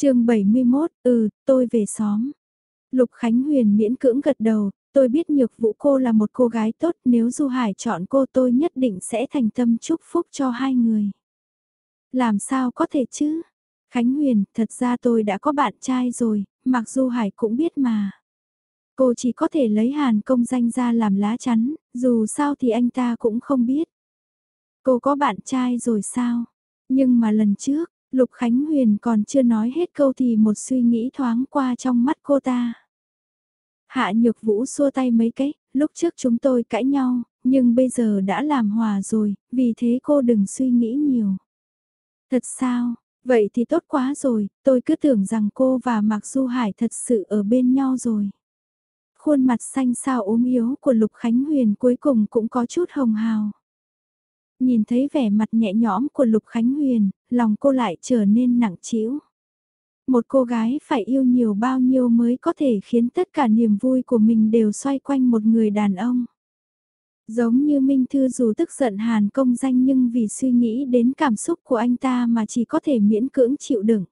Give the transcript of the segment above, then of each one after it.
chương 71, ừ, tôi về xóm. Lục Khánh Huyền miễn cưỡng gật đầu, tôi biết nhược vũ cô là một cô gái tốt nếu Du Hải chọn cô tôi nhất định sẽ thành tâm chúc phúc cho hai người. Làm sao có thể chứ? Khánh Huyền, thật ra tôi đã có bạn trai rồi, mặc Du Hải cũng biết mà. Cô chỉ có thể lấy hàn công danh ra làm lá chắn, dù sao thì anh ta cũng không biết. Cô có bạn trai rồi sao? Nhưng mà lần trước, Lục Khánh Huyền còn chưa nói hết câu thì một suy nghĩ thoáng qua trong mắt cô ta. Hạ Nhược Vũ xua tay mấy cái, lúc trước chúng tôi cãi nhau, nhưng bây giờ đã làm hòa rồi, vì thế cô đừng suy nghĩ nhiều. Thật sao, vậy thì tốt quá rồi, tôi cứ tưởng rằng cô và Mạc Du Hải thật sự ở bên nhau rồi. Khuôn mặt xanh xao ốm yếu của Lục Khánh Huyền cuối cùng cũng có chút hồng hào. Nhìn thấy vẻ mặt nhẹ nhõm của Lục Khánh Huyền, lòng cô lại trở nên nặng trĩu. Một cô gái phải yêu nhiều bao nhiêu mới có thể khiến tất cả niềm vui của mình đều xoay quanh một người đàn ông. Giống như Minh Thư dù tức giận Hàn công danh nhưng vì suy nghĩ đến cảm xúc của anh ta mà chỉ có thể miễn cưỡng chịu đựng.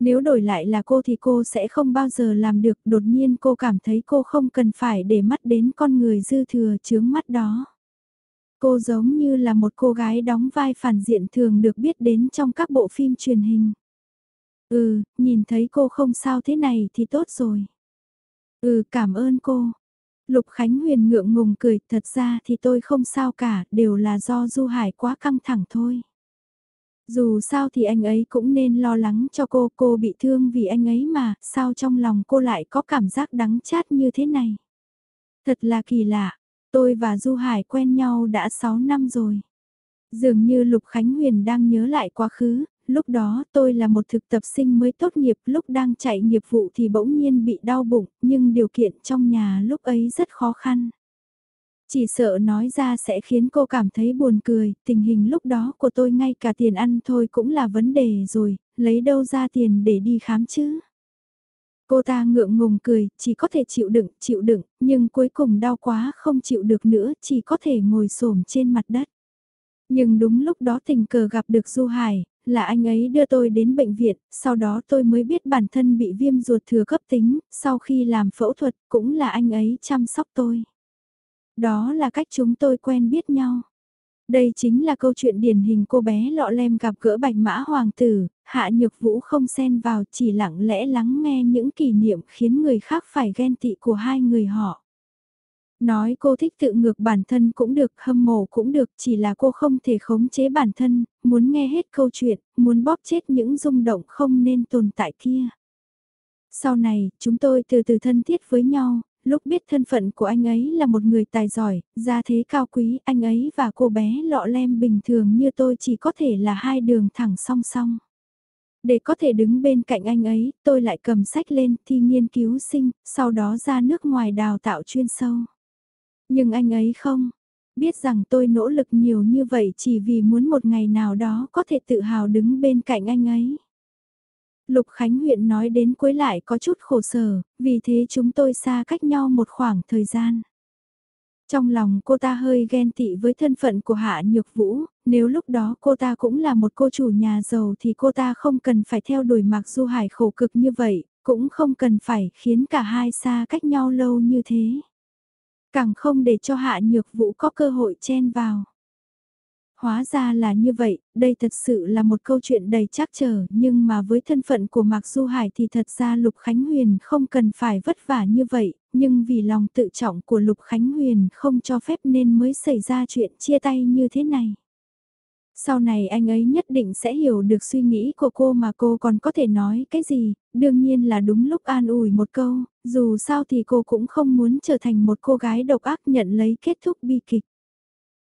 Nếu đổi lại là cô thì cô sẽ không bao giờ làm được, đột nhiên cô cảm thấy cô không cần phải để mắt đến con người dư thừa chướng mắt đó. Cô giống như là một cô gái đóng vai phản diện thường được biết đến trong các bộ phim truyền hình. Ừ, nhìn thấy cô không sao thế này thì tốt rồi. Ừ, cảm ơn cô. Lục Khánh Huyền ngượng ngùng cười, thật ra thì tôi không sao cả, đều là do Du Hải quá căng thẳng thôi. Dù sao thì anh ấy cũng nên lo lắng cho cô, cô bị thương vì anh ấy mà, sao trong lòng cô lại có cảm giác đắng chát như thế này. Thật là kỳ lạ, tôi và Du Hải quen nhau đã 6 năm rồi. Dường như Lục Khánh Huyền đang nhớ lại quá khứ, lúc đó tôi là một thực tập sinh mới tốt nghiệp lúc đang chạy nghiệp vụ thì bỗng nhiên bị đau bụng, nhưng điều kiện trong nhà lúc ấy rất khó khăn. Chỉ sợ nói ra sẽ khiến cô cảm thấy buồn cười, tình hình lúc đó của tôi ngay cả tiền ăn thôi cũng là vấn đề rồi, lấy đâu ra tiền để đi khám chứ. Cô ta ngượng ngùng cười, chỉ có thể chịu đựng, chịu đựng, nhưng cuối cùng đau quá không chịu được nữa, chỉ có thể ngồi xổm trên mặt đất. Nhưng đúng lúc đó tình cờ gặp được Du Hải, là anh ấy đưa tôi đến bệnh viện, sau đó tôi mới biết bản thân bị viêm ruột thừa cấp tính, sau khi làm phẫu thuật cũng là anh ấy chăm sóc tôi. Đó là cách chúng tôi quen biết nhau. Đây chính là câu chuyện điển hình cô bé lọ lem gặp gỡ bạch mã hoàng tử, hạ nhược vũ không xen vào chỉ lặng lẽ lắng nghe những kỷ niệm khiến người khác phải ghen tị của hai người họ. Nói cô thích tự ngược bản thân cũng được, hâm mộ cũng được, chỉ là cô không thể khống chế bản thân, muốn nghe hết câu chuyện, muốn bóp chết những rung động không nên tồn tại kia. Sau này, chúng tôi từ từ thân thiết với nhau, lúc biết thân phận của anh ấy là một người tài giỏi, gia thế cao quý, anh ấy và cô bé lọ lem bình thường như tôi chỉ có thể là hai đường thẳng song song. Để có thể đứng bên cạnh anh ấy, tôi lại cầm sách lên thi nghiên cứu sinh, sau đó ra nước ngoài đào tạo chuyên sâu. Nhưng anh ấy không, biết rằng tôi nỗ lực nhiều như vậy chỉ vì muốn một ngày nào đó có thể tự hào đứng bên cạnh anh ấy. Lục Khánh huyện nói đến cuối lại có chút khổ sở, vì thế chúng tôi xa cách nhau một khoảng thời gian. Trong lòng cô ta hơi ghen tị với thân phận của Hạ Nhược Vũ, nếu lúc đó cô ta cũng là một cô chủ nhà giàu thì cô ta không cần phải theo đuổi Mạc Du Hải khổ cực như vậy, cũng không cần phải khiến cả hai xa cách nhau lâu như thế. Càng không để cho Hạ Nhược Vũ có cơ hội chen vào. Hóa ra là như vậy, đây thật sự là một câu chuyện đầy chắc trở, nhưng mà với thân phận của Mạc Du Hải thì thật ra Lục Khánh Huyền không cần phải vất vả như vậy, nhưng vì lòng tự trọng của Lục Khánh Huyền không cho phép nên mới xảy ra chuyện chia tay như thế này. Sau này anh ấy nhất định sẽ hiểu được suy nghĩ của cô mà cô còn có thể nói cái gì, đương nhiên là đúng lúc an ủi một câu, dù sao thì cô cũng không muốn trở thành một cô gái độc ác nhận lấy kết thúc bi kịch.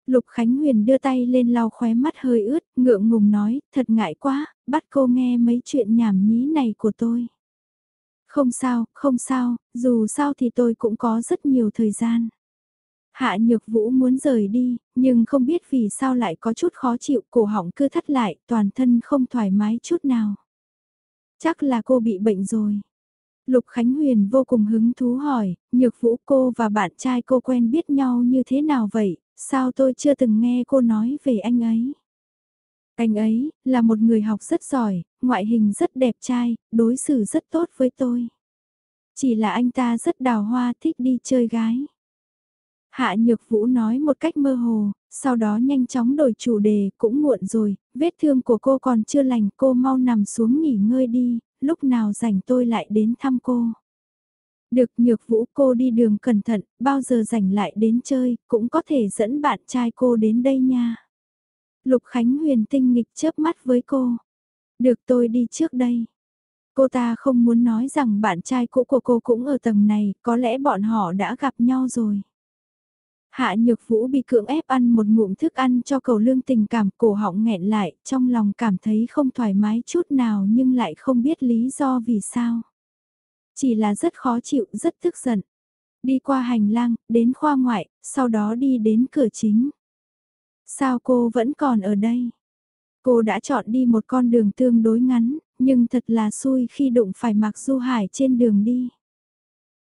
Lục Khánh Huyền đưa tay lên lau khóe mắt hơi ướt, ngượng ngùng nói, thật ngại quá, bắt cô nghe mấy chuyện nhảm nhí này của tôi. Không sao, không sao, dù sao thì tôi cũng có rất nhiều thời gian. Hạ Nhược Vũ muốn rời đi, nhưng không biết vì sao lại có chút khó chịu, cổ họng cứ thắt lại, toàn thân không thoải mái chút nào. Chắc là cô bị bệnh rồi. Lục Khánh Huyền vô cùng hứng thú hỏi, Nhược Vũ cô và bạn trai cô quen biết nhau như thế nào vậy, sao tôi chưa từng nghe cô nói về anh ấy? Anh ấy, là một người học rất giỏi, ngoại hình rất đẹp trai, đối xử rất tốt với tôi. Chỉ là anh ta rất đào hoa thích đi chơi gái. Hạ Nhược Vũ nói một cách mơ hồ, sau đó nhanh chóng đổi chủ đề, cũng muộn rồi, vết thương của cô còn chưa lành, cô mau nằm xuống nghỉ ngơi đi, lúc nào rảnh tôi lại đến thăm cô. Được Nhược Vũ cô đi đường cẩn thận, bao giờ rảnh lại đến chơi, cũng có thể dẫn bạn trai cô đến đây nha. Lục Khánh Huyền tinh nghịch chớp mắt với cô. Được tôi đi trước đây. Cô ta không muốn nói rằng bạn trai cũ của cô cũng ở tầng này, có lẽ bọn họ đã gặp nhau rồi. Hạ Nhược Vũ bị cưỡng ép ăn một ngụm thức ăn cho cầu lương tình cảm cổ họng nghẹn lại, trong lòng cảm thấy không thoải mái chút nào nhưng lại không biết lý do vì sao. Chỉ là rất khó chịu, rất tức giận. Đi qua hành lang, đến khoa ngoại, sau đó đi đến cửa chính. Sao cô vẫn còn ở đây? Cô đã chọn đi một con đường tương đối ngắn, nhưng thật là xui khi đụng phải Mạc Du Hải trên đường đi.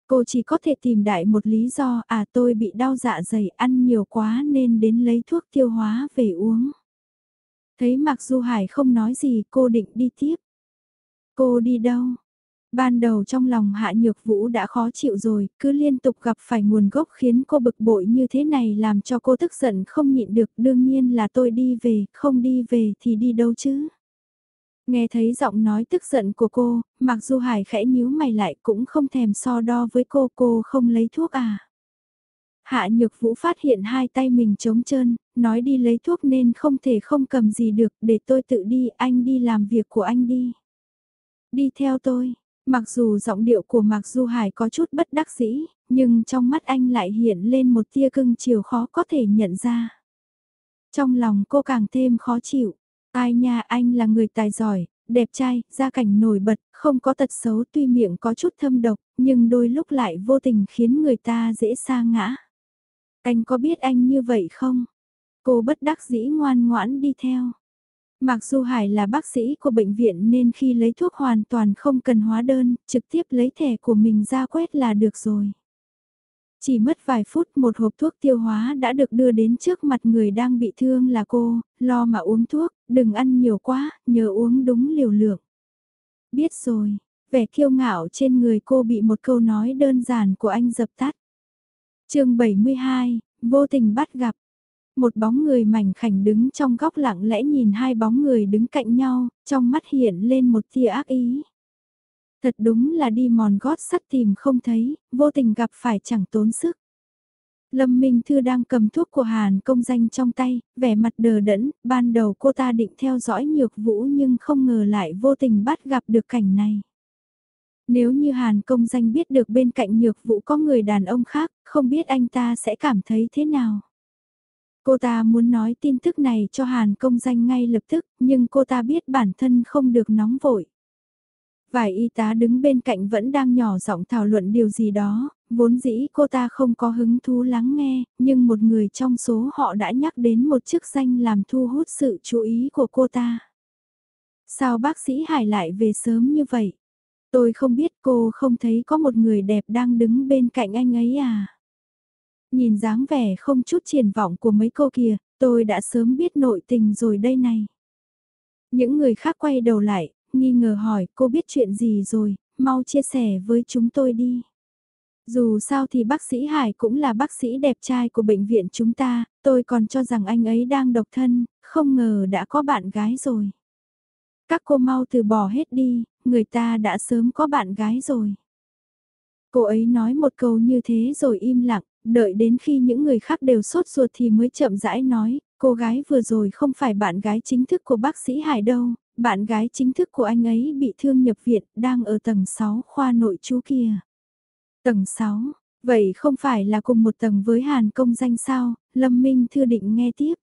Cô chỉ có thể tìm đại một lý do à tôi bị đau dạ dày ăn nhiều quá nên đến lấy thuốc tiêu hóa về uống. Thấy Mạc Du Hải không nói gì cô định đi tiếp. Cô đi đâu? Ban đầu trong lòng Hạ Nhược Vũ đã khó chịu rồi, cứ liên tục gặp phải nguồn gốc khiến cô bực bội như thế này làm cho cô tức giận không nhịn được. Đương nhiên là tôi đi về, không đi về thì đi đâu chứ? Nghe thấy giọng nói tức giận của cô, mặc dù Hải khẽ nhíu mày lại cũng không thèm so đo với cô, cô không lấy thuốc à. Hạ Nhược Vũ phát hiện hai tay mình trống trơn, nói đi lấy thuốc nên không thể không cầm gì được, để tôi tự đi, anh đi làm việc của anh đi. Đi theo tôi, mặc dù giọng điệu của Mạc Du Hải có chút bất đắc dĩ, nhưng trong mắt anh lại hiện lên một tia cưng chiều khó có thể nhận ra. Trong lòng cô càng thêm khó chịu. Ai nha anh là người tài giỏi, đẹp trai, gia cảnh nổi bật, không có tật xấu tuy miệng có chút thâm độc, nhưng đôi lúc lại vô tình khiến người ta dễ sa ngã. Anh có biết anh như vậy không? Cô bất đắc dĩ ngoan ngoãn đi theo. Mặc dù Hải là bác sĩ của bệnh viện nên khi lấy thuốc hoàn toàn không cần hóa đơn, trực tiếp lấy thẻ của mình ra quét là được rồi. Chỉ mất vài phút một hộp thuốc tiêu hóa đã được đưa đến trước mặt người đang bị thương là cô, lo mà uống thuốc, đừng ăn nhiều quá, nhớ uống đúng liều lượng. Biết rồi, vẻ kiêu ngạo trên người cô bị một câu nói đơn giản của anh dập tắt. chương 72, vô tình bắt gặp. Một bóng người mảnh khảnh đứng trong góc lặng lẽ nhìn hai bóng người đứng cạnh nhau, trong mắt hiện lên một tia ác ý. Thật đúng là đi mòn gót sắt tìm không thấy, vô tình gặp phải chẳng tốn sức. Lâm Minh Thư đang cầm thuốc của Hàn công danh trong tay, vẻ mặt đờ đẫn, ban đầu cô ta định theo dõi nhược vũ nhưng không ngờ lại vô tình bắt gặp được cảnh này. Nếu như Hàn công danh biết được bên cạnh nhược vũ có người đàn ông khác, không biết anh ta sẽ cảm thấy thế nào. Cô ta muốn nói tin tức này cho Hàn công danh ngay lập tức, nhưng cô ta biết bản thân không được nóng vội. Vài y tá đứng bên cạnh vẫn đang nhỏ giọng thảo luận điều gì đó, vốn dĩ cô ta không có hứng thú lắng nghe, nhưng một người trong số họ đã nhắc đến một chức danh làm thu hút sự chú ý của cô ta. Sao bác sĩ Hải lại về sớm như vậy? Tôi không biết cô không thấy có một người đẹp đang đứng bên cạnh anh ấy à? Nhìn dáng vẻ không chút triển vọng của mấy cô kia, tôi đã sớm biết nội tình rồi đây này. Những người khác quay đầu lại, nghi ngờ hỏi cô biết chuyện gì rồi, mau chia sẻ với chúng tôi đi. Dù sao thì bác sĩ Hải cũng là bác sĩ đẹp trai của bệnh viện chúng ta, tôi còn cho rằng anh ấy đang độc thân, không ngờ đã có bạn gái rồi. Các cô mau từ bỏ hết đi, người ta đã sớm có bạn gái rồi. Cô ấy nói một câu như thế rồi im lặng, đợi đến khi những người khác đều sốt ruột thì mới chậm rãi nói, cô gái vừa rồi không phải bạn gái chính thức của bác sĩ Hải đâu, bạn gái chính thức của anh ấy bị thương nhập viện, đang ở tầng 6 khoa nội chú kia. Tầng 6, vậy không phải là cùng một tầng với Hàn công danh sao, Lâm Minh Thư định nghe tiếp.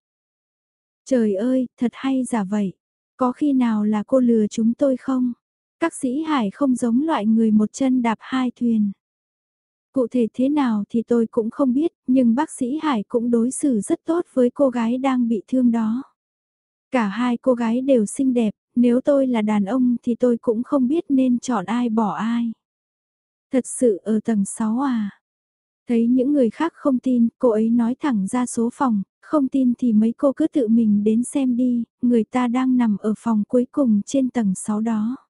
Trời ơi, thật hay giả vậy, có khi nào là cô lừa chúng tôi không? Các sĩ Hải không giống loại người một chân đạp hai thuyền. Cụ thể thế nào thì tôi cũng không biết, nhưng bác sĩ Hải cũng đối xử rất tốt với cô gái đang bị thương đó. Cả hai cô gái đều xinh đẹp, nếu tôi là đàn ông thì tôi cũng không biết nên chọn ai bỏ ai. Thật sự ở tầng 6 à? Thấy những người khác không tin, cô ấy nói thẳng ra số phòng, không tin thì mấy cô cứ tự mình đến xem đi, người ta đang nằm ở phòng cuối cùng trên tầng 6 đó.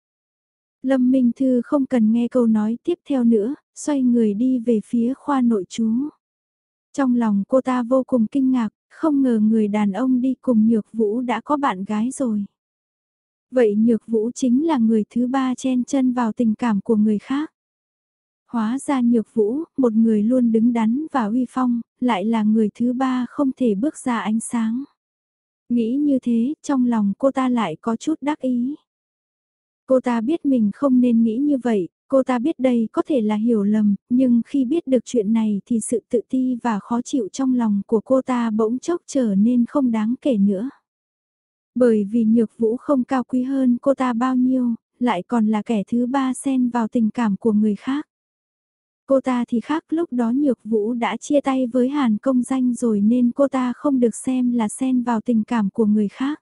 Lâm Minh Thư không cần nghe câu nói tiếp theo nữa, xoay người đi về phía khoa nội chú. Trong lòng cô ta vô cùng kinh ngạc, không ngờ người đàn ông đi cùng Nhược Vũ đã có bạn gái rồi. Vậy Nhược Vũ chính là người thứ ba chen chân vào tình cảm của người khác. Hóa ra Nhược Vũ, một người luôn đứng đắn và uy phong, lại là người thứ ba không thể bước ra ánh sáng. Nghĩ như thế, trong lòng cô ta lại có chút đắc ý. Cô ta biết mình không nên nghĩ như vậy, cô ta biết đây có thể là hiểu lầm, nhưng khi biết được chuyện này thì sự tự ti và khó chịu trong lòng của cô ta bỗng chốc trở nên không đáng kể nữa. Bởi vì nhược vũ không cao quý hơn cô ta bao nhiêu, lại còn là kẻ thứ ba xen vào tình cảm của người khác. Cô ta thì khác lúc đó nhược vũ đã chia tay với Hàn công danh rồi nên cô ta không được xem là xen vào tình cảm của người khác.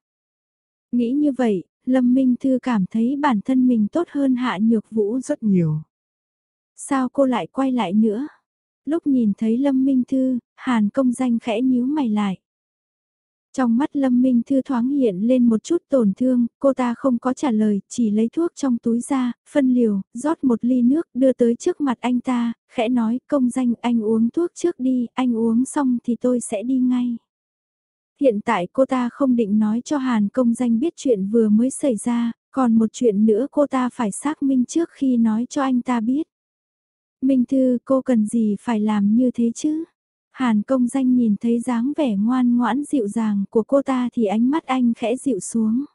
Nghĩ như vậy, Lâm Minh Thư cảm thấy bản thân mình tốt hơn Hạ Nhược Vũ rất nhiều. Sao cô lại quay lại nữa? Lúc nhìn thấy Lâm Minh Thư, Hàn công danh khẽ nhíu mày lại. Trong mắt Lâm Minh Thư thoáng hiện lên một chút tổn thương, cô ta không có trả lời, chỉ lấy thuốc trong túi ra, phân liều, rót một ly nước đưa tới trước mặt anh ta, khẽ nói công danh anh uống thuốc trước đi, anh uống xong thì tôi sẽ đi ngay. Hiện tại cô ta không định nói cho Hàn công danh biết chuyện vừa mới xảy ra, còn một chuyện nữa cô ta phải xác minh trước khi nói cho anh ta biết. Minh Thư cô cần gì phải làm như thế chứ? Hàn công danh nhìn thấy dáng vẻ ngoan ngoãn dịu dàng của cô ta thì ánh mắt anh khẽ dịu xuống.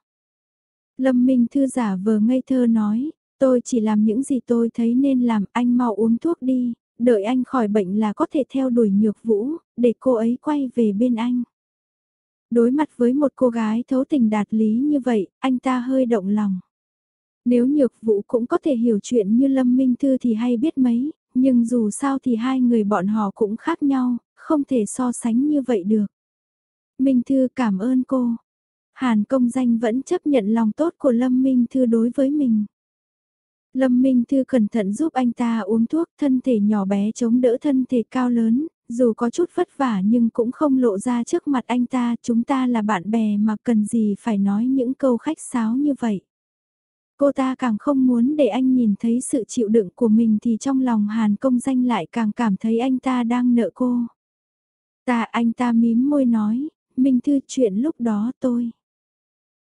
Lâm Minh Thư giả vờ ngây thơ nói, tôi chỉ làm những gì tôi thấy nên làm anh mau uống thuốc đi, đợi anh khỏi bệnh là có thể theo đuổi nhược vũ, để cô ấy quay về bên anh. Đối mặt với một cô gái thấu tình đạt lý như vậy, anh ta hơi động lòng. Nếu nhược vũ cũng có thể hiểu chuyện như Lâm Minh Thư thì hay biết mấy, nhưng dù sao thì hai người bọn họ cũng khác nhau, không thể so sánh như vậy được. Minh Thư cảm ơn cô. Hàn công danh vẫn chấp nhận lòng tốt của Lâm Minh Thư đối với mình. Lâm Minh Thư cẩn thận giúp anh ta uống thuốc thân thể nhỏ bé chống đỡ thân thể cao lớn, dù có chút vất vả nhưng cũng không lộ ra trước mặt anh ta, chúng ta là bạn bè mà cần gì phải nói những câu khách sáo như vậy. Cô ta càng không muốn để anh nhìn thấy sự chịu đựng của mình thì trong lòng Hàn công danh lại càng cảm thấy anh ta đang nợ cô. Ta anh ta mím môi nói, Minh Thư chuyện lúc đó tôi.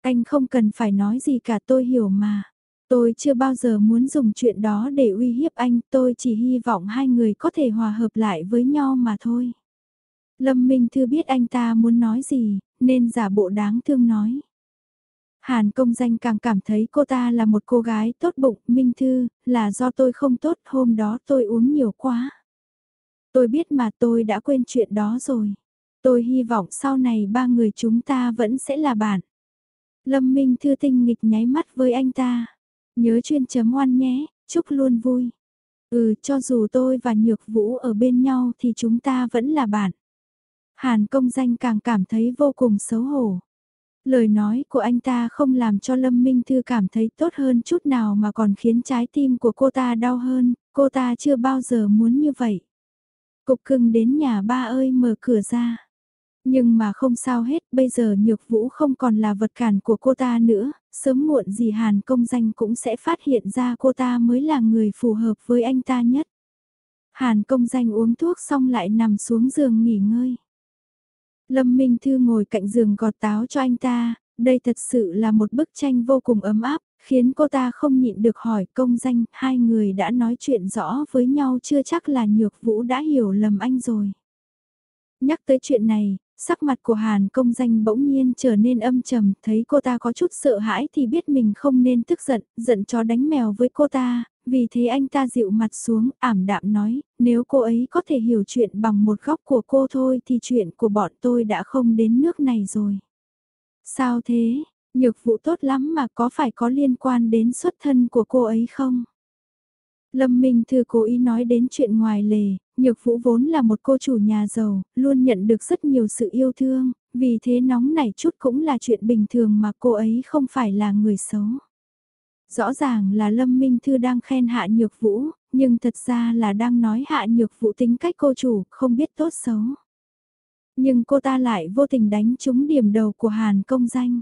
Anh không cần phải nói gì cả tôi hiểu mà. Tôi chưa bao giờ muốn dùng chuyện đó để uy hiếp anh, tôi chỉ hy vọng hai người có thể hòa hợp lại với nhau mà thôi. Lâm Minh Thư biết anh ta muốn nói gì, nên giả bộ đáng thương nói. Hàn công danh càng cảm thấy cô ta là một cô gái tốt bụng, Minh Thư, là do tôi không tốt, hôm đó tôi uống nhiều quá. Tôi biết mà tôi đã quên chuyện đó rồi. Tôi hy vọng sau này ba người chúng ta vẫn sẽ là bạn. Lâm Minh Thư tinh nghịch nháy mắt với anh ta. Nhớ chuyên chấm oan nhé, chúc luôn vui. Ừ, cho dù tôi và Nhược Vũ ở bên nhau thì chúng ta vẫn là bạn. Hàn công danh càng cảm thấy vô cùng xấu hổ. Lời nói của anh ta không làm cho Lâm Minh Thư cảm thấy tốt hơn chút nào mà còn khiến trái tim của cô ta đau hơn, cô ta chưa bao giờ muốn như vậy. Cục cưng đến nhà ba ơi mở cửa ra. Nhưng mà không sao hết, bây giờ nhược vũ không còn là vật cản của cô ta nữa, sớm muộn gì Hàn công danh cũng sẽ phát hiện ra cô ta mới là người phù hợp với anh ta nhất. Hàn công danh uống thuốc xong lại nằm xuống giường nghỉ ngơi. Lâm Minh Thư ngồi cạnh giường gọt táo cho anh ta, đây thật sự là một bức tranh vô cùng ấm áp, khiến cô ta không nhịn được hỏi công danh, hai người đã nói chuyện rõ với nhau chưa chắc là Nhược Vũ đã hiểu lầm anh rồi. Nhắc tới chuyện này, sắc mặt của Hàn công danh bỗng nhiên trở nên âm trầm, thấy cô ta có chút sợ hãi thì biết mình không nên tức giận, giận chó đánh mèo với cô ta, vì thế anh ta dịu mặt xuống, ảm đạm nói, nếu cô ấy có thể hiểu chuyện bằng một góc của cô thôi thì chuyện của bọn tôi đã không đến nước này rồi. Sao thế, nhược vụ tốt lắm mà có phải có liên quan đến xuất thân của cô ấy không? Lâm Minh Thư cố ý nói đến chuyện ngoài lề, Nhược Vũ vốn là một cô chủ nhà giàu, luôn nhận được rất nhiều sự yêu thương, vì thế nóng nảy chút cũng là chuyện bình thường mà cô ấy không phải là người xấu. Rõ ràng là Lâm Minh Thư đang khen Hạ Nhược Vũ, nhưng thật ra là đang nói Hạ Nhược Vũ tính cách cô chủ, không biết tốt xấu. Nhưng cô ta lại vô tình đánh trúng điểm đầu của Hàn công danh.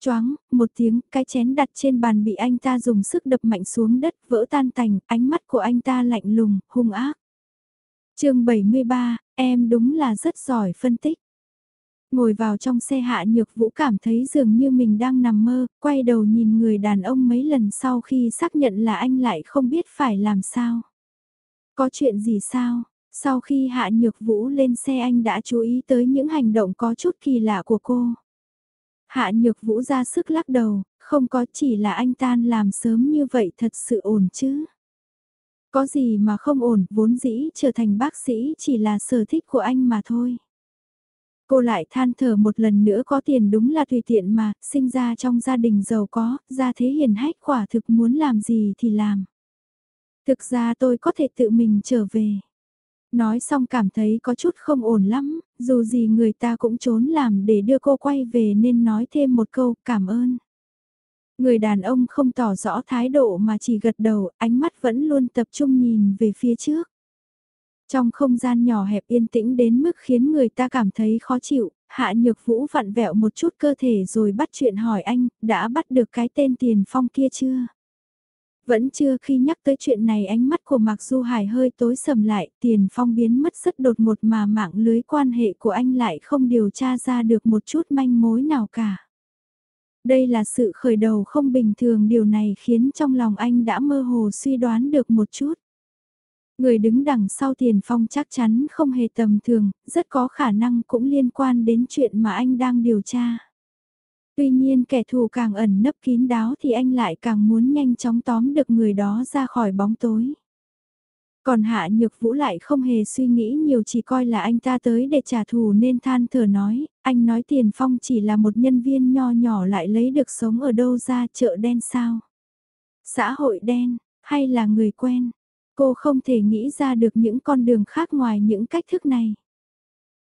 Choáng, một tiếng, cái chén đặt trên bàn bị anh ta dùng sức đập mạnh xuống đất, vỡ tan tành, ánh mắt của anh ta lạnh lùng, hung ác chương 73, em đúng là rất giỏi phân tích. Ngồi vào trong xe hạ nhược vũ cảm thấy dường như mình đang nằm mơ, quay đầu nhìn người đàn ông mấy lần sau khi xác nhận là anh lại không biết phải làm sao. Có chuyện gì sao? Sau khi hạ nhược vũ lên xe anh đã chú ý tới những hành động có chút kỳ lạ của cô. Hạ nhược vũ ra sức lắc đầu, không có chỉ là anh tan làm sớm như vậy thật sự ổn chứ. Có gì mà không ổn, vốn dĩ trở thành bác sĩ chỉ là sở thích của anh mà thôi. Cô lại than thở một lần nữa có tiền đúng là tùy tiện mà, sinh ra trong gia đình giàu có, gia thế hiền hách quả thực muốn làm gì thì làm. Thực ra tôi có thể tự mình trở về. Nói xong cảm thấy có chút không ổn lắm, dù gì người ta cũng trốn làm để đưa cô quay về nên nói thêm một câu cảm ơn. Người đàn ông không tỏ rõ thái độ mà chỉ gật đầu, ánh mắt vẫn luôn tập trung nhìn về phía trước. Trong không gian nhỏ hẹp yên tĩnh đến mức khiến người ta cảm thấy khó chịu, Hạ Nhược Vũ vặn vẹo một chút cơ thể rồi bắt chuyện hỏi anh, đã bắt được cái tên tiền phong kia chưa? Vẫn chưa khi nhắc tới chuyện này ánh mắt của Mạc Du Hải hơi tối sầm lại, tiền phong biến mất rất đột ngột mà mạng lưới quan hệ của anh lại không điều tra ra được một chút manh mối nào cả. Đây là sự khởi đầu không bình thường điều này khiến trong lòng anh đã mơ hồ suy đoán được một chút. Người đứng đằng sau tiền phong chắc chắn không hề tầm thường, rất có khả năng cũng liên quan đến chuyện mà anh đang điều tra. Tuy nhiên kẻ thù càng ẩn nấp kín đáo thì anh lại càng muốn nhanh chóng tóm được người đó ra khỏi bóng tối. Còn Hạ Nhược Vũ lại không hề suy nghĩ nhiều chỉ coi là anh ta tới để trả thù nên than thở nói, anh nói Tiền Phong chỉ là một nhân viên nho nhỏ lại lấy được sống ở đâu ra chợ đen sao? Xã hội đen, hay là người quen? Cô không thể nghĩ ra được những con đường khác ngoài những cách thức này.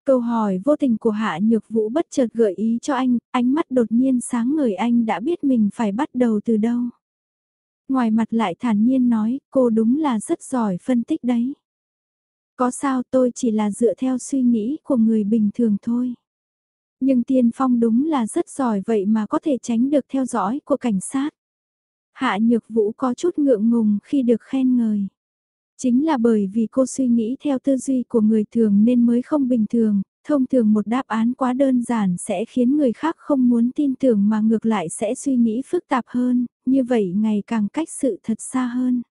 Câu hỏi vô tình của Hạ Nhược Vũ bất chợt gợi ý cho anh, ánh mắt đột nhiên sáng ngời anh đã biết mình phải bắt đầu từ đâu. Ngoài mặt lại thản nhiên nói, cô đúng là rất giỏi phân tích đấy. Có sao tôi chỉ là dựa theo suy nghĩ của người bình thường thôi. Nhưng tiên phong đúng là rất giỏi vậy mà có thể tránh được theo dõi của cảnh sát. Hạ Nhược Vũ có chút ngượng ngùng khi được khen ngợi. Chính là bởi vì cô suy nghĩ theo tư duy của người thường nên mới không bình thường, thông thường một đáp án quá đơn giản sẽ khiến người khác không muốn tin tưởng mà ngược lại sẽ suy nghĩ phức tạp hơn, như vậy ngày càng cách sự thật xa hơn.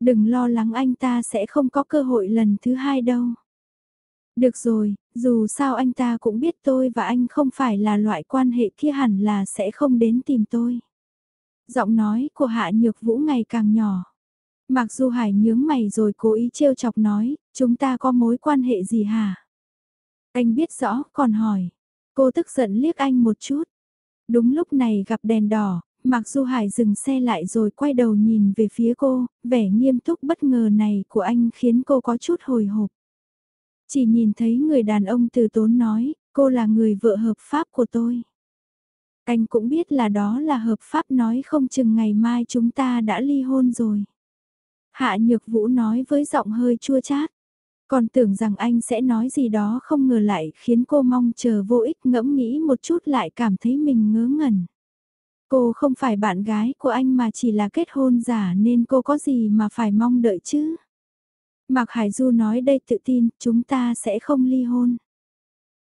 Đừng lo lắng anh ta sẽ không có cơ hội lần thứ hai đâu. Được rồi, dù sao anh ta cũng biết tôi và anh không phải là loại quan hệ kia hẳn là sẽ không đến tìm tôi. Giọng nói của Hạ Nhược Vũ ngày càng nhỏ. Mặc dù Hải nhướng mày rồi cố ý trêu chọc nói, chúng ta có mối quan hệ gì hả? Anh biết rõ, còn hỏi. Cô tức giận liếc anh một chút. Đúng lúc này gặp đèn đỏ, Mặc dù Hải dừng xe lại rồi quay đầu nhìn về phía cô, vẻ nghiêm túc bất ngờ này của anh khiến cô có chút hồi hộp. Chỉ nhìn thấy người đàn ông từ tốn nói, cô là người vợ hợp pháp của tôi. Anh cũng biết là đó là hợp pháp nói không chừng ngày mai chúng ta đã ly hôn rồi. Hạ Nhược Vũ nói với giọng hơi chua chát. Còn tưởng rằng anh sẽ nói gì đó không ngờ lại khiến cô mong chờ vô ích ngẫm nghĩ một chút lại cảm thấy mình ngớ ngẩn. Cô không phải bạn gái của anh mà chỉ là kết hôn giả nên cô có gì mà phải mong đợi chứ. Mạc Hải Du nói đây tự tin chúng ta sẽ không ly hôn.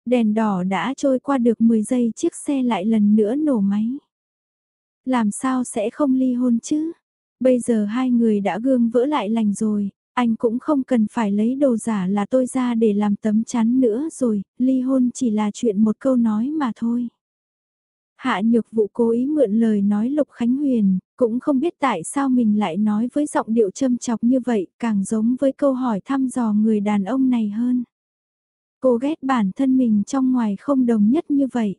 Đèn đỏ đã trôi qua được 10 giây chiếc xe lại lần nữa nổ máy. Làm sao sẽ không ly hôn chứ? Bây giờ hai người đã gương vỡ lại lành rồi, anh cũng không cần phải lấy đồ giả là tôi ra để làm tấm chắn nữa rồi, ly hôn chỉ là chuyện một câu nói mà thôi. Hạ nhược vụ cố ý mượn lời nói Lục Khánh Huyền, cũng không biết tại sao mình lại nói với giọng điệu châm chọc như vậy, càng giống với câu hỏi thăm dò người đàn ông này hơn. Cô ghét bản thân mình trong ngoài không đồng nhất như vậy.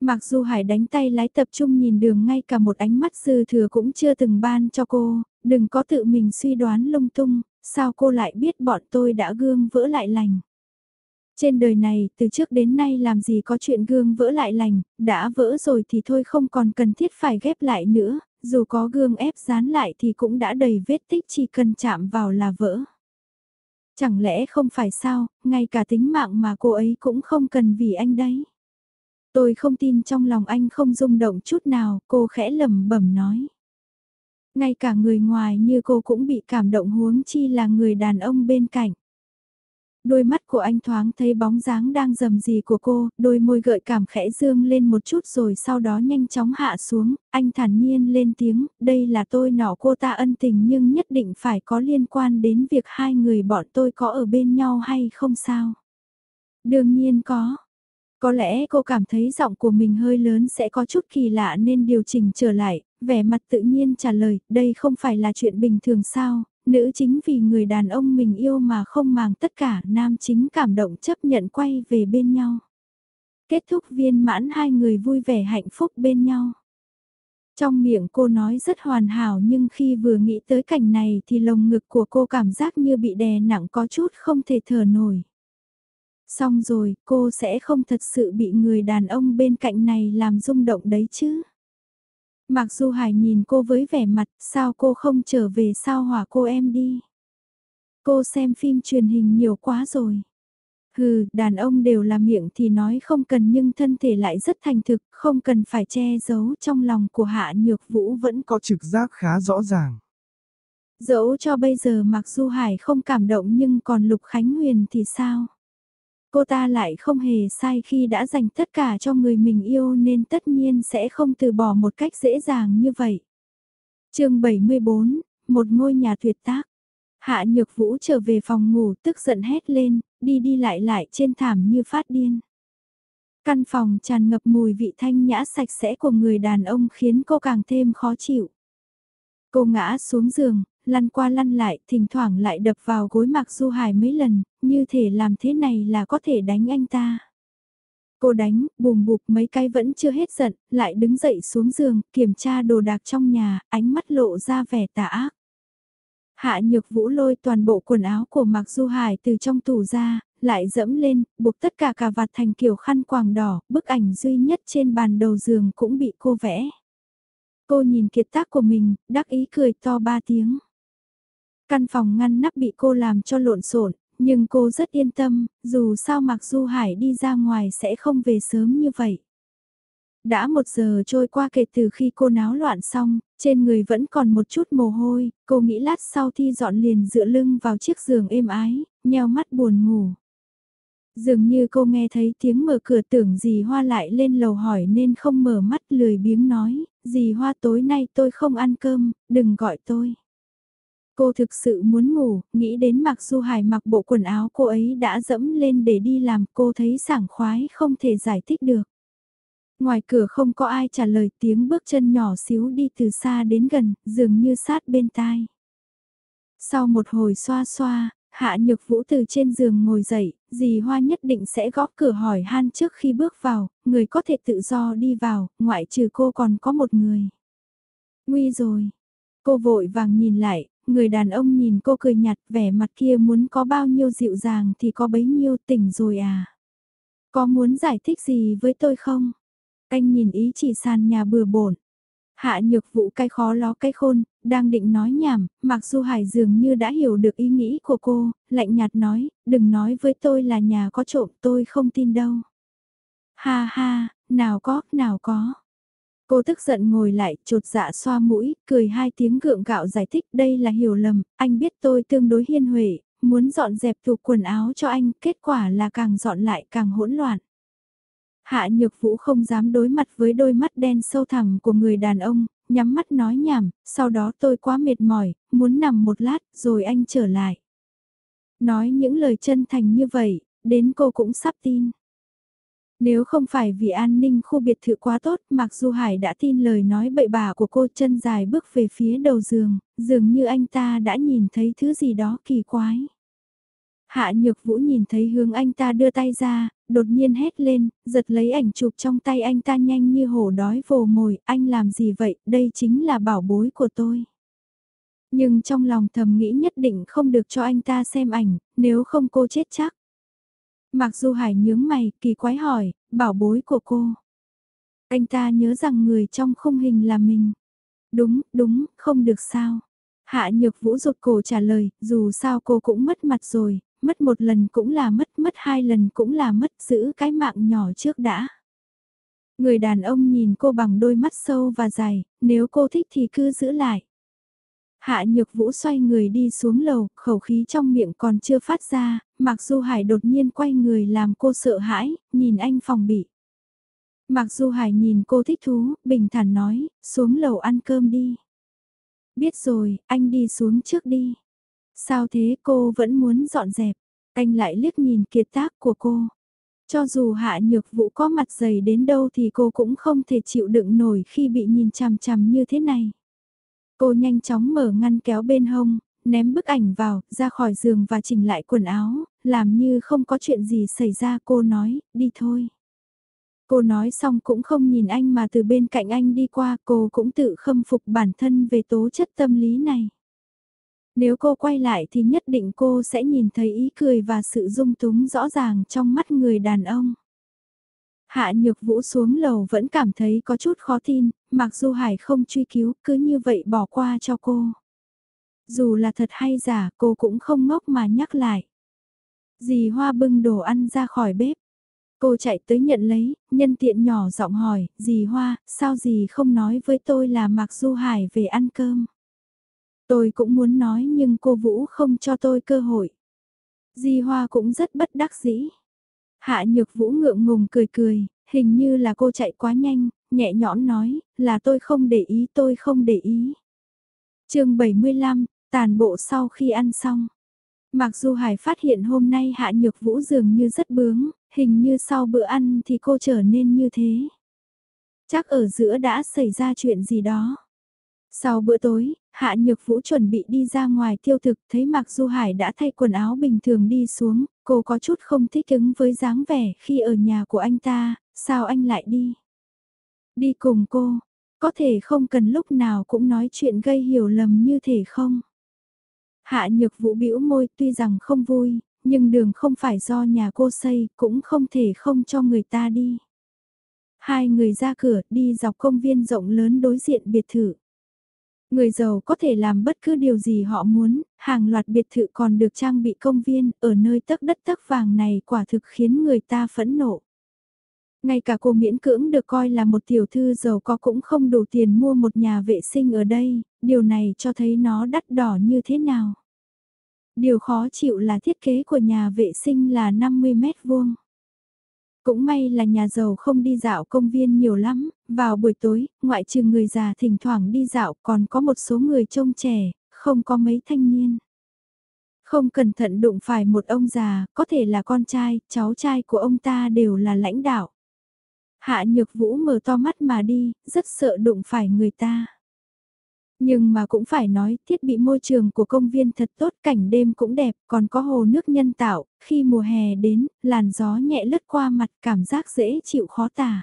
Mặc dù Hải đánh tay lái tập trung nhìn đường ngay cả một ánh mắt dư thừa cũng chưa từng ban cho cô, đừng có tự mình suy đoán lung tung, sao cô lại biết bọn tôi đã gương vỡ lại lành. Trên đời này, từ trước đến nay làm gì có chuyện gương vỡ lại lành, đã vỡ rồi thì thôi không còn cần thiết phải ghép lại nữa, dù có gương ép dán lại thì cũng đã đầy vết tích chỉ cần chạm vào là vỡ. Chẳng lẽ không phải sao, ngay cả tính mạng mà cô ấy cũng không cần vì anh đấy. Tôi không tin trong lòng anh không rung động chút nào, cô khẽ lẩm bẩm nói. Ngay cả người ngoài như cô cũng bị cảm động huống chi là người đàn ông bên cạnh. Đôi mắt của anh thoáng thấy bóng dáng đang dầm gì của cô, đôi môi gợi cảm khẽ dương lên một chút rồi sau đó nhanh chóng hạ xuống, anh thản nhiên lên tiếng, đây là tôi nọ cô ta ân tình nhưng nhất định phải có liên quan đến việc hai người bọn tôi có ở bên nhau hay không sao. Đương nhiên có. Có lẽ cô cảm thấy giọng của mình hơi lớn sẽ có chút kỳ lạ nên điều chỉnh trở lại, vẻ mặt tự nhiên trả lời, đây không phải là chuyện bình thường sao, nữ chính vì người đàn ông mình yêu mà không màng tất cả, nam chính cảm động chấp nhận quay về bên nhau. Kết thúc viên mãn hai người vui vẻ hạnh phúc bên nhau. Trong miệng cô nói rất hoàn hảo nhưng khi vừa nghĩ tới cảnh này thì lồng ngực của cô cảm giác như bị đè nặng có chút không thể thở nổi. Xong rồi, cô sẽ không thật sự bị người đàn ông bên cạnh này làm rung động đấy chứ. Mặc dù Hải nhìn cô với vẻ mặt, sao cô không trở về sao hỏa cô em đi. Cô xem phim truyền hình nhiều quá rồi. Hừ, đàn ông đều là miệng thì nói không cần nhưng thân thể lại rất thành thực, không cần phải che giấu trong lòng của Hạ Nhược Vũ vẫn có trực giác khá rõ ràng. Dẫu cho bây giờ mặc dù Hải không cảm động nhưng còn Lục Khánh Huyền thì sao? Cô ta lại không hề sai khi đã dành tất cả cho người mình yêu nên tất nhiên sẽ không từ bỏ một cách dễ dàng như vậy. chương 74, một ngôi nhà tuyệt tác. Hạ Nhược Vũ trở về phòng ngủ tức giận hét lên, đi đi lại lại trên thảm như phát điên. Căn phòng tràn ngập mùi vị thanh nhã sạch sẽ của người đàn ông khiến cô càng thêm khó chịu. Cô ngã xuống giường, lăn qua lăn lại, thỉnh thoảng lại đập vào gối Mạc Du Hải mấy lần, như thể làm thế này là có thể đánh anh ta. Cô đánh, bùm bụp mấy cái vẫn chưa hết giận, lại đứng dậy xuống giường, kiểm tra đồ đạc trong nhà, ánh mắt lộ ra vẻ tà ác. Hạ nhược vũ lôi toàn bộ quần áo của Mạc Du Hải từ trong tủ ra, lại dẫm lên, buộc tất cả cà vạt thành kiểu khăn quàng đỏ, bức ảnh duy nhất trên bàn đầu giường cũng bị cô vẽ. Cô nhìn kiệt tác của mình, đắc ý cười to ba tiếng. Căn phòng ngăn nắp bị cô làm cho lộn xộn, nhưng cô rất yên tâm, dù sao Mạc Du Hải đi ra ngoài sẽ không về sớm như vậy. Đã một giờ trôi qua kể từ khi cô náo loạn xong, trên người vẫn còn một chút mồ hôi, cô nghĩ lát sau thi dọn liền dựa lưng vào chiếc giường êm ái, nheo mắt buồn ngủ. Dường như cô nghe thấy tiếng mở cửa tưởng dì Hoa lại lên lầu hỏi nên không mở mắt lười biếng nói, dì Hoa tối nay tôi không ăn cơm, đừng gọi tôi. Cô thực sự muốn ngủ, nghĩ đến mặc Du Hải mặc bộ quần áo cô ấy đã dẫm lên để đi làm cô thấy sảng khoái không thể giải thích được. Ngoài cửa không có ai trả lời tiếng bước chân nhỏ xíu đi từ xa đến gần, dường như sát bên tai. Sau một hồi xoa xoa, Hạ Nhược Vũ từ trên giường ngồi dậy, dì Hoa nhất định sẽ gõ cửa hỏi han trước khi bước vào, người có thể tự do đi vào, ngoại trừ cô còn có một người. Nguy rồi. Cô vội vàng nhìn lại, người đàn ông nhìn cô cười nhạt vẻ mặt kia muốn có bao nhiêu dịu dàng thì có bấy nhiêu tỉnh rồi à. Có muốn giải thích gì với tôi không? Anh nhìn ý chỉ sàn nhà bừa bổn. Hạ nhược vụ cái khó ló cái khôn, đang định nói nhảm, mặc dù Hải dường như đã hiểu được ý nghĩ của cô, lạnh nhạt nói, đừng nói với tôi là nhà có trộm tôi không tin đâu. Ha ha, nào có, nào có. Cô tức giận ngồi lại, trột dạ xoa mũi, cười hai tiếng gượng gạo giải thích đây là hiểu lầm, anh biết tôi tương đối hiên huệ, muốn dọn dẹp tủ quần áo cho anh, kết quả là càng dọn lại càng hỗn loạn. Hạ nhược vũ không dám đối mặt với đôi mắt đen sâu thẳm của người đàn ông, nhắm mắt nói nhảm, sau đó tôi quá mệt mỏi, muốn nằm một lát rồi anh trở lại. Nói những lời chân thành như vậy, đến cô cũng sắp tin. Nếu không phải vì an ninh khu biệt thự quá tốt, mặc dù Hải đã tin lời nói bậy bạ của cô chân dài bước về phía đầu giường, dường như anh ta đã nhìn thấy thứ gì đó kỳ quái. Hạ Nhược Vũ nhìn thấy hướng anh ta đưa tay ra, đột nhiên hét lên, giật lấy ảnh chụp trong tay anh ta nhanh như hổ đói vồ mồi, anh làm gì vậy, đây chính là bảo bối của tôi. Nhưng trong lòng thầm nghĩ nhất định không được cho anh ta xem ảnh, nếu không cô chết chắc. Mặc dù Hải nhướng mày, kỳ quái hỏi, bảo bối của cô. Anh ta nhớ rằng người trong khung hình là mình. Đúng, đúng, không được sao. Hạ nhược vũ rụt cổ trả lời, dù sao cô cũng mất mặt rồi, mất một lần cũng là mất, mất hai lần cũng là mất, giữ cái mạng nhỏ trước đã. Người đàn ông nhìn cô bằng đôi mắt sâu và dài, nếu cô thích thì cứ giữ lại. Hạ nhược vũ xoay người đi xuống lầu, khẩu khí trong miệng còn chưa phát ra, mặc dù Hải đột nhiên quay người làm cô sợ hãi, nhìn anh phòng bị. Mặc dù Hải nhìn cô thích thú, bình thản nói, xuống lầu ăn cơm đi. Biết rồi, anh đi xuống trước đi. Sao thế cô vẫn muốn dọn dẹp? Anh lại liếc nhìn kiệt tác của cô. Cho dù hạ nhược vũ có mặt dày đến đâu thì cô cũng không thể chịu đựng nổi khi bị nhìn chằm chằm như thế này. Cô nhanh chóng mở ngăn kéo bên hông, ném bức ảnh vào, ra khỏi giường và chỉnh lại quần áo, làm như không có chuyện gì xảy ra cô nói, đi thôi. Cô nói xong cũng không nhìn anh mà từ bên cạnh anh đi qua cô cũng tự khâm phục bản thân về tố chất tâm lý này. Nếu cô quay lại thì nhất định cô sẽ nhìn thấy ý cười và sự dung túng rõ ràng trong mắt người đàn ông. Hạ nhược vũ xuống lầu vẫn cảm thấy có chút khó tin, mặc dù Hải không truy cứu cứ như vậy bỏ qua cho cô. Dù là thật hay giả cô cũng không ngốc mà nhắc lại. Dì Hoa bưng đồ ăn ra khỏi bếp. Cô chạy tới nhận lấy, nhân tiện nhỏ giọng hỏi, dì Hoa, sao dì không nói với tôi là Mạc Du Hải về ăn cơm? Tôi cũng muốn nói nhưng cô Vũ không cho tôi cơ hội. Di Hoa cũng rất bất đắc dĩ. Hạ Nhược Vũ ngượng ngùng cười cười, hình như là cô chạy quá nhanh, nhẹ nhõm nói, là tôi không để ý tôi không để ý. chương 75, tàn bộ sau khi ăn xong. Mặc dù Hải phát hiện hôm nay Hạ Nhược Vũ dường như rất bướng, hình như sau bữa ăn thì cô trở nên như thế. Chắc ở giữa đã xảy ra chuyện gì đó. Sau bữa tối, Hạ Nhược Vũ chuẩn bị đi ra ngoài tiêu thực, thấy Mạc Du Hải đã thay quần áo bình thường đi xuống, cô có chút không thích ứng với dáng vẻ khi ở nhà của anh ta, sao anh lại đi? Đi cùng cô, có thể không cần lúc nào cũng nói chuyện gây hiểu lầm như thể không? Hạ Nhược Vũ bĩu môi tuy rằng không vui, nhưng đường không phải do nhà cô xây, cũng không thể không cho người ta đi. Hai người ra cửa đi dọc công viên rộng lớn đối diện biệt thự. Người giàu có thể làm bất cứ điều gì họ muốn, hàng loạt biệt thự còn được trang bị công viên, ở nơi tấc đất tấc vàng này quả thực khiến người ta phẫn nộ. Ngay cả cô miễn cưỡng được coi là một tiểu thư giàu có cũng không đủ tiền mua một nhà vệ sinh ở đây, điều này cho thấy nó đắt đỏ như thế nào. Điều khó chịu là thiết kế của nhà vệ sinh là 50 mét vuông. Cũng may là nhà giàu không đi dạo công viên nhiều lắm, vào buổi tối, ngoại trừ người già thỉnh thoảng đi dạo còn có một số người trông trẻ, không có mấy thanh niên. Không cẩn thận đụng phải một ông già, có thể là con trai, cháu trai của ông ta đều là lãnh đạo. Hạ nhược vũ mở to mắt mà đi, rất sợ đụng phải người ta. Nhưng mà cũng phải nói, thiết bị môi trường của công viên thật tốt, cảnh đêm cũng đẹp, còn có hồ nước nhân tạo, khi mùa hè đến, làn gió nhẹ lướt qua mặt cảm giác dễ chịu khó tả.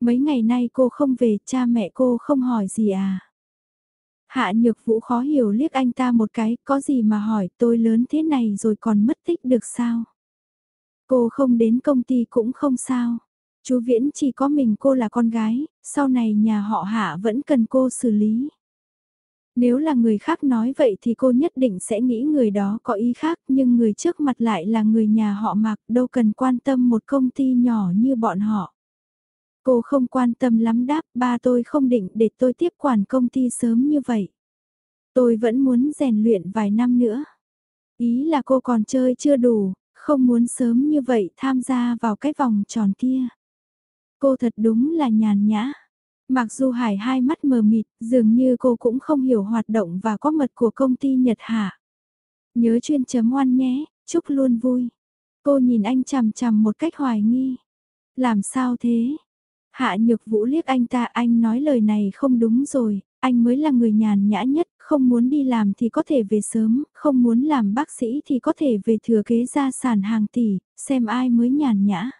Mấy ngày nay cô không về, cha mẹ cô không hỏi gì à? Hạ nhược vũ khó hiểu liếc anh ta một cái, có gì mà hỏi tôi lớn thế này rồi còn mất tích được sao? Cô không đến công ty cũng không sao. Chú Viễn chỉ có mình cô là con gái, sau này nhà họ hạ vẫn cần cô xử lý. Nếu là người khác nói vậy thì cô nhất định sẽ nghĩ người đó có ý khác nhưng người trước mặt lại là người nhà họ mặc đâu cần quan tâm một công ty nhỏ như bọn họ. Cô không quan tâm lắm đáp ba tôi không định để tôi tiếp quản công ty sớm như vậy. Tôi vẫn muốn rèn luyện vài năm nữa. Ý là cô còn chơi chưa đủ, không muốn sớm như vậy tham gia vào cái vòng tròn kia. Cô thật đúng là nhàn nhã. Mặc dù Hải hai mắt mờ mịt, dường như cô cũng không hiểu hoạt động và có mật của công ty Nhật Hạ. Nhớ chuyên chấm oan nhé, chúc luôn vui. Cô nhìn anh chằm chằm một cách hoài nghi. Làm sao thế? Hạ nhược vũ liếc anh ta anh nói lời này không đúng rồi, anh mới là người nhàn nhã nhất, không muốn đi làm thì có thể về sớm, không muốn làm bác sĩ thì có thể về thừa kế gia sản hàng tỷ, xem ai mới nhàn nhã.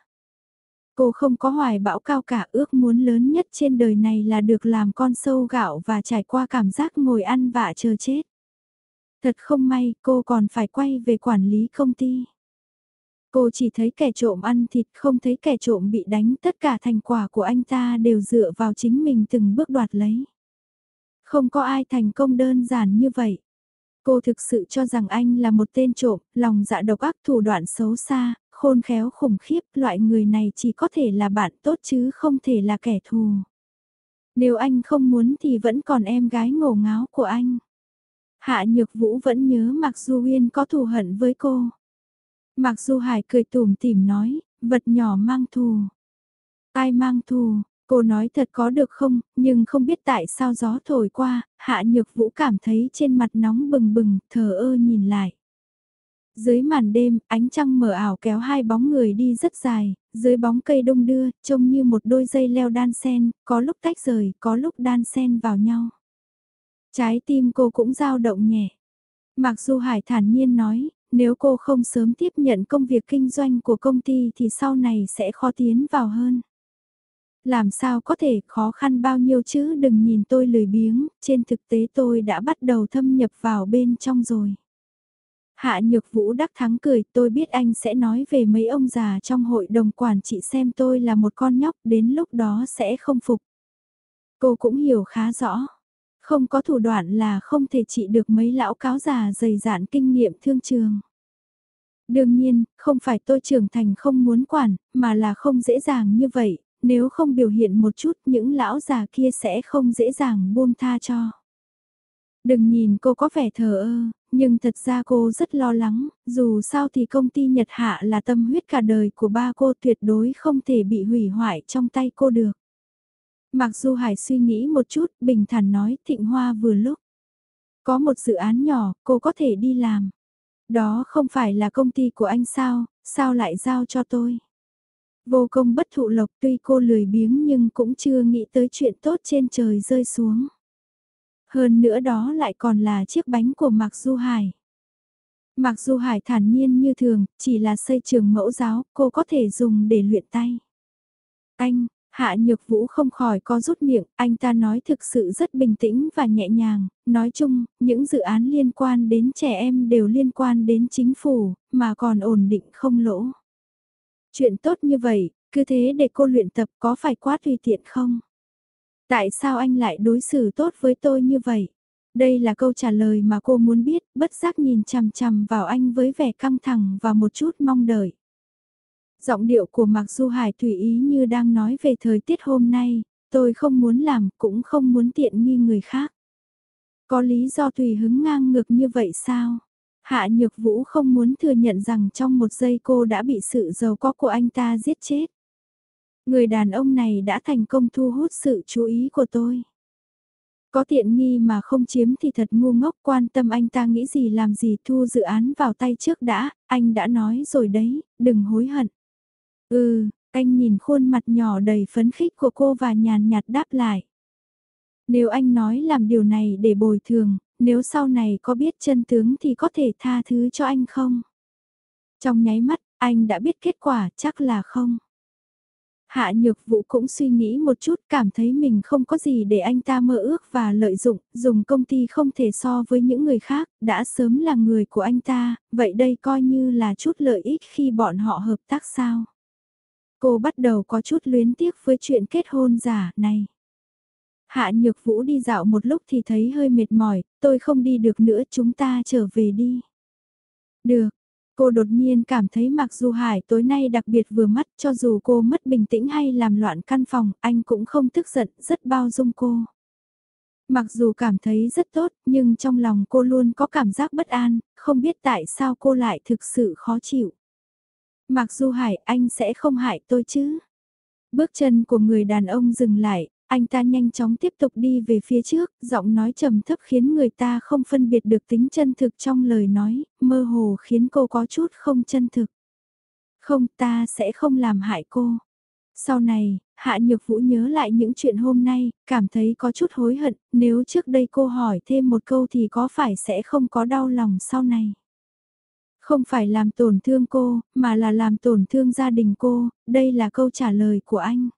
Cô không có hoài bão cao cả ước muốn lớn nhất trên đời này là được làm con sâu gạo và trải qua cảm giác ngồi ăn vạ chờ chết. Thật không may cô còn phải quay về quản lý công ty. Cô chỉ thấy kẻ trộm ăn thịt không thấy kẻ trộm bị đánh tất cả thành quả của anh ta đều dựa vào chính mình từng bước đoạt lấy. Không có ai thành công đơn giản như vậy. Cô thực sự cho rằng anh là một tên trộm, lòng dạ độc ác thủ đoạn xấu xa, khôn khéo khủng khiếp, loại người này chỉ có thể là bạn tốt chứ không thể là kẻ thù. Nếu anh không muốn thì vẫn còn em gái ngổ ngáo của anh. Hạ Nhược Vũ vẫn nhớ Mạc Du Uyên có thù hận với cô. Mạc Du Hải cười tủm tỉm nói, vật nhỏ mang thù. Ai mang thù, cô nói thật có được không, nhưng không biết tại sao gió thổi qua, Hạ Nhược Vũ cảm thấy trên mặt nóng bừng bừng, thờ ơ nhìn lại. Dưới màn đêm, ánh trăng mờ ảo kéo hai bóng người đi rất dài, dưới bóng cây đông đưa, trông như một đôi dây leo đan sen, có lúc tách rời, có lúc đan sen vào nhau. Trái tim cô cũng dao động nhẹ. Mặc dù Hải thản nhiên nói, nếu cô không sớm tiếp nhận công việc kinh doanh của công ty thì sau này sẽ khó tiến vào hơn. Làm sao có thể khó khăn bao nhiêu chứ đừng nhìn tôi lười biếng, trên thực tế tôi đã bắt đầu thâm nhập vào bên trong rồi. Hạ Nhược Vũ đắc thắng cười, tôi biết anh sẽ nói về mấy ông già trong hội đồng quản trị xem tôi là một con nhóc, đến lúc đó sẽ không phục. Cô cũng hiểu khá rõ. Không có thủ đoạn là không thể trị được mấy lão cáo già dày dạn kinh nghiệm thương trường. Đương nhiên, không phải tôi trưởng thành không muốn quản, mà là không dễ dàng như vậy, nếu không biểu hiện một chút những lão già kia sẽ không dễ dàng buông tha cho. Đừng nhìn cô có vẻ thờ ơ, nhưng thật ra cô rất lo lắng, dù sao thì công ty Nhật Hạ là tâm huyết cả đời của ba cô tuyệt đối không thể bị hủy hoại trong tay cô được. Mặc dù Hải suy nghĩ một chút, bình thản nói thịnh hoa vừa lúc. Có một dự án nhỏ, cô có thể đi làm. Đó không phải là công ty của anh sao, sao lại giao cho tôi? Vô công bất thụ lộc tuy cô lười biếng nhưng cũng chưa nghĩ tới chuyện tốt trên trời rơi xuống. Hơn nữa đó lại còn là chiếc bánh của Mạc Du Hải. Mạc Du Hải thản nhiên như thường, chỉ là xây trường mẫu giáo, cô có thể dùng để luyện tay. Anh, Hạ Nhược Vũ không khỏi có rút miệng, anh ta nói thực sự rất bình tĩnh và nhẹ nhàng, nói chung, những dự án liên quan đến trẻ em đều liên quan đến chính phủ, mà còn ổn định không lỗ. Chuyện tốt như vậy, cứ thế để cô luyện tập có phải quá tùy tiện không? Tại sao anh lại đối xử tốt với tôi như vậy? Đây là câu trả lời mà cô muốn biết, bất giác nhìn chằm chằm vào anh với vẻ căng thẳng và một chút mong đợi. Giọng điệu của Mạc Du Hải tùy ý như đang nói về thời tiết hôm nay, tôi không muốn làm cũng không muốn tiện nghi người khác. Có lý do tùy hứng ngang ngược như vậy sao? Hạ Nhược Vũ không muốn thừa nhận rằng trong một giây cô đã bị sự giàu có của anh ta giết chết. Người đàn ông này đã thành công thu hút sự chú ý của tôi. Có tiện nghi mà không chiếm thì thật ngu ngốc quan tâm anh ta nghĩ gì làm gì thu dự án vào tay trước đã, anh đã nói rồi đấy, đừng hối hận. Ừ, anh nhìn khuôn mặt nhỏ đầy phấn khích của cô và nhàn nhạt đáp lại. Nếu anh nói làm điều này để bồi thường, nếu sau này có biết chân tướng thì có thể tha thứ cho anh không? Trong nháy mắt, anh đã biết kết quả chắc là không. Hạ nhược vũ cũng suy nghĩ một chút cảm thấy mình không có gì để anh ta mơ ước và lợi dụng, dùng công ty không thể so với những người khác, đã sớm là người của anh ta, vậy đây coi như là chút lợi ích khi bọn họ hợp tác sao. Cô bắt đầu có chút luyến tiếc với chuyện kết hôn giả này. Hạ nhược vũ đi dạo một lúc thì thấy hơi mệt mỏi, tôi không đi được nữa chúng ta trở về đi. Được, Cô đột nhiên cảm thấy mặc dù Hải tối nay đặc biệt vừa mắt cho dù cô mất bình tĩnh hay làm loạn căn phòng, anh cũng không tức giận, rất bao dung cô. Mặc dù cảm thấy rất tốt, nhưng trong lòng cô luôn có cảm giác bất an, không biết tại sao cô lại thực sự khó chịu. Mặc dù Hải, anh sẽ không hại tôi chứ? Bước chân của người đàn ông dừng lại, anh ta nhanh chóng tiếp tục đi về phía trước, giọng nói trầm thấp khiến người ta không phân biệt được tính chân thực trong lời nói, mơ hồ khiến cô có chút không chân thực. Không ta sẽ không làm hại cô. Sau này, Hạ Nhược Vũ nhớ lại những chuyện hôm nay, cảm thấy có chút hối hận, nếu trước đây cô hỏi thêm một câu thì có phải sẽ không có đau lòng sau này. Không phải làm tổn thương cô, mà là làm tổn thương gia đình cô, đây là câu trả lời của anh.